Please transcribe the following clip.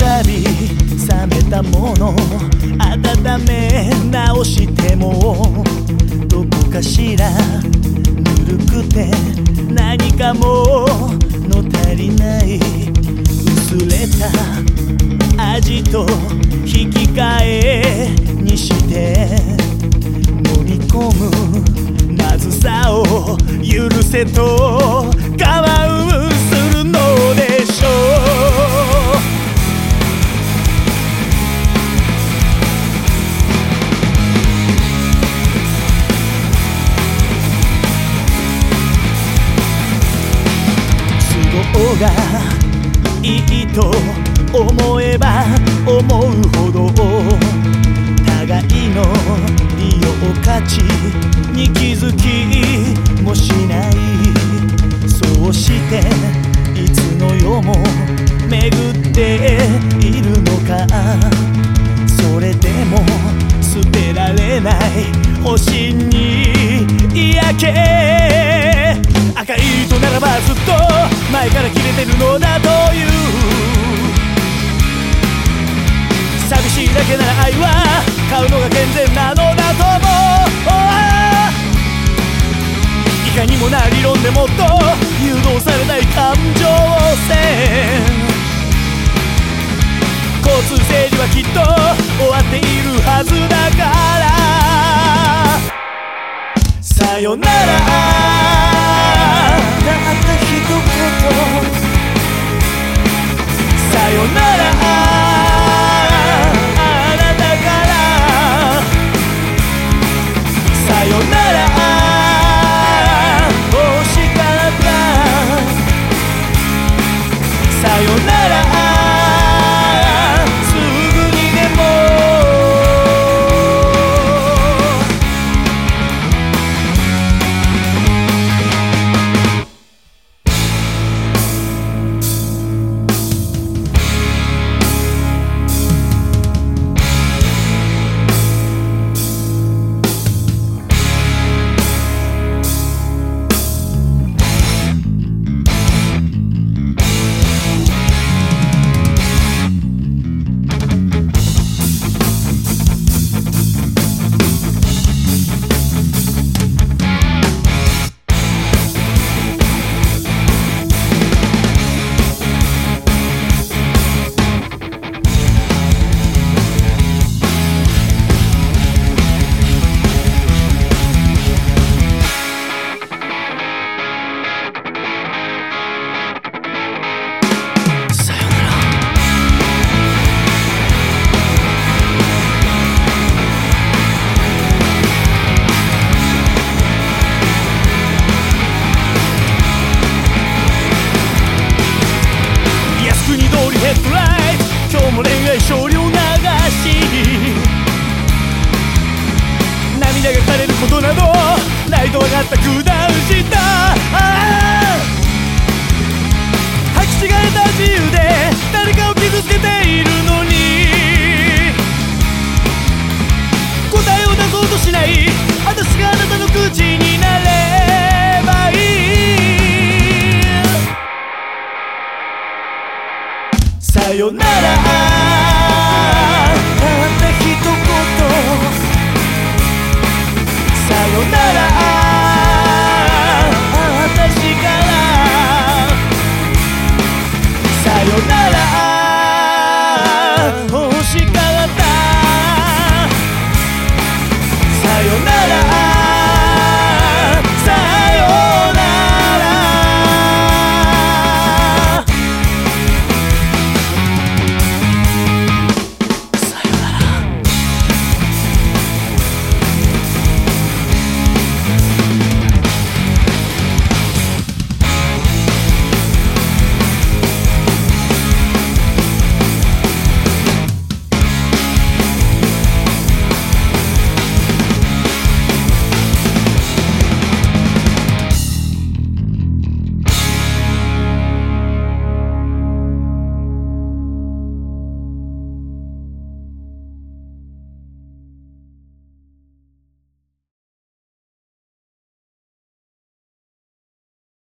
たび冷めたもの温め直してもどこかしらぬるくて何かもと引き換えにして飲み込むまずさを許せと用価値に気づきもしないそうしていつの世も巡っているのか。それでも捨てられない星に焼け赤い糸ならばずっと前から切れてるのだという。寂しいだけなら愛は買うのが健全なの。かにもな理論でもっと誘導されない感情線。交通整理はきっと終わっているはずだから。さよなら。いさよなら